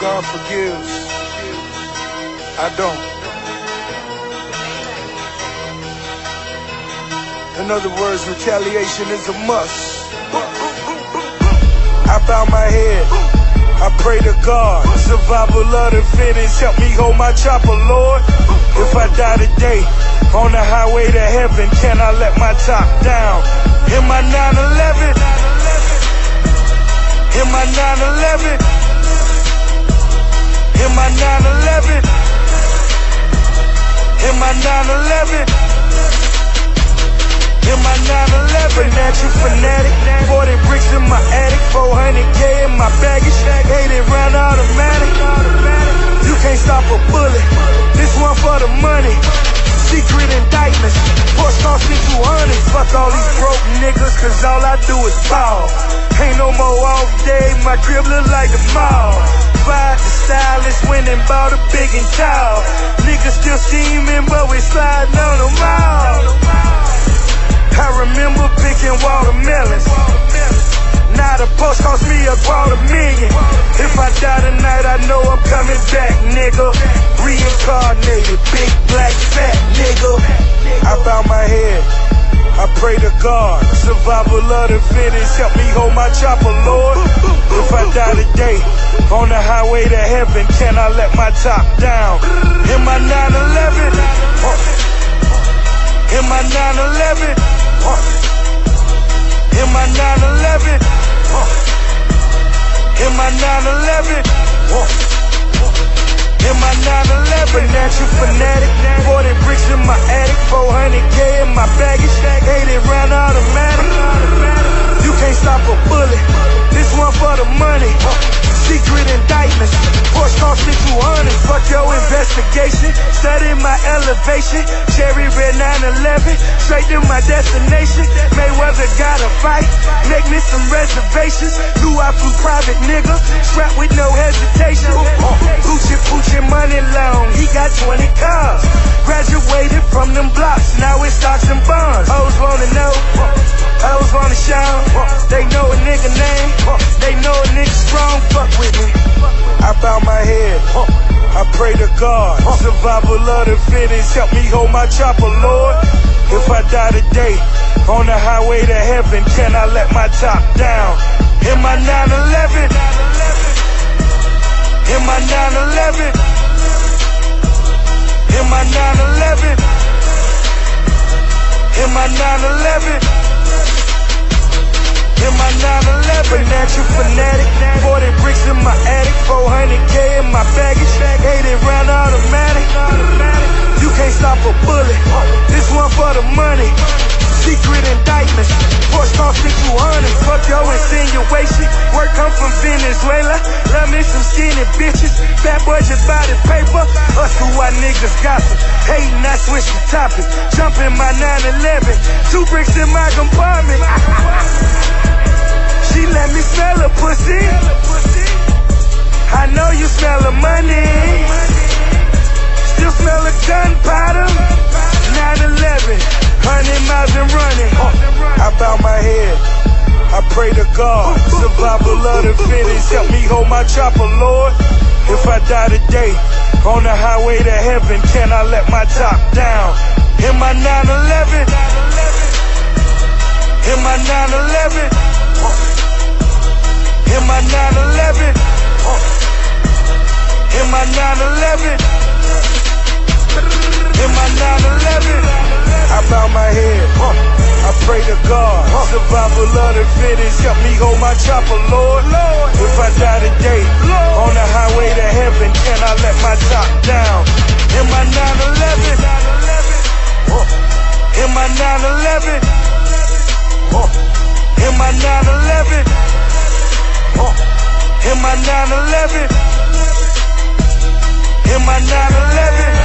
God forgives. I don't. In other words, retaliation is a must. I bow my head. I pray to God. Survival of the fittest. Help me hold my chopper, Lord. If I die today on the highway to heaven, can I let my top down? In my 911. In my 911. In my 911. Financial fanatic. 40 bricks in my attic. 400k in my baggage. 80 round automatic. You can't stop a bullet. This one for the money. Secret indictments. Cost me 200. Cause all I do is ball. Ain't no more off day. My crib look like the mall. Fired the stylist, went and bought a big and tall. Niggas still scheming, but we sliding on them all. I remember picking watermelons. Now the post cost me a quarter million. If I die tonight, I know I'm coming back, nigga. Reincarnated, big black fat nigga. Survival of the fittest. Help me hold my chopper, Lord. If I die today on the highway to heaven, can I let my top down? In my 911, in my 911, in my 911, in my 911. In my 911, financial fanatic. 40 bricks in my attic, 400k in my baggage, 80 round automatic. You can't stop a bullet. This one for the money. Secret indictments. Porsche cost me 200. Fuck your investigation. Study my elevation. Cherry red 911. Straight to my destination. Mayweather gotta fight. Make me some reservations. Do I flew private nigga. Strapped with no hesitation. Poochie Of the fittest. Help me hold my chopper, Lord. If I die today on the highway to heaven, can I let my top down? In my 911. In my 911. In my 911. In my 911. In my 911, financial fanatic. 40 bricks in my attic, 400k in my baggage, 80 round automatic. You can't stop a bullet. This one for the money. Secret indictments. Porsche cost me 200. Fuck your insinuation. Work come from Venezuela. Love me some skinny bitches. Bad boy just buy the paper. Us who why niggas gossip. Hating, I switch the topic. Jump in my 911. Two bricks in my compartment. She let me smell her pussy. I know you smell the money. Still smell the gunpowder. 911, 100 miles and running. I bow my head. I pray to God. Survival of the fittest. Help me hold my chopper, Lord. If I die today on the highway to heaven, can I let my top down? In my 911. In my 911. In my 911. In my 911. I bow my head. I pray to God. Survival of the fittest. Help me hold my chopper, Lord. If I die today on the highway to heaven, can I let my top down? In my 911. In my 911. In my 911. In my 911. In my 911.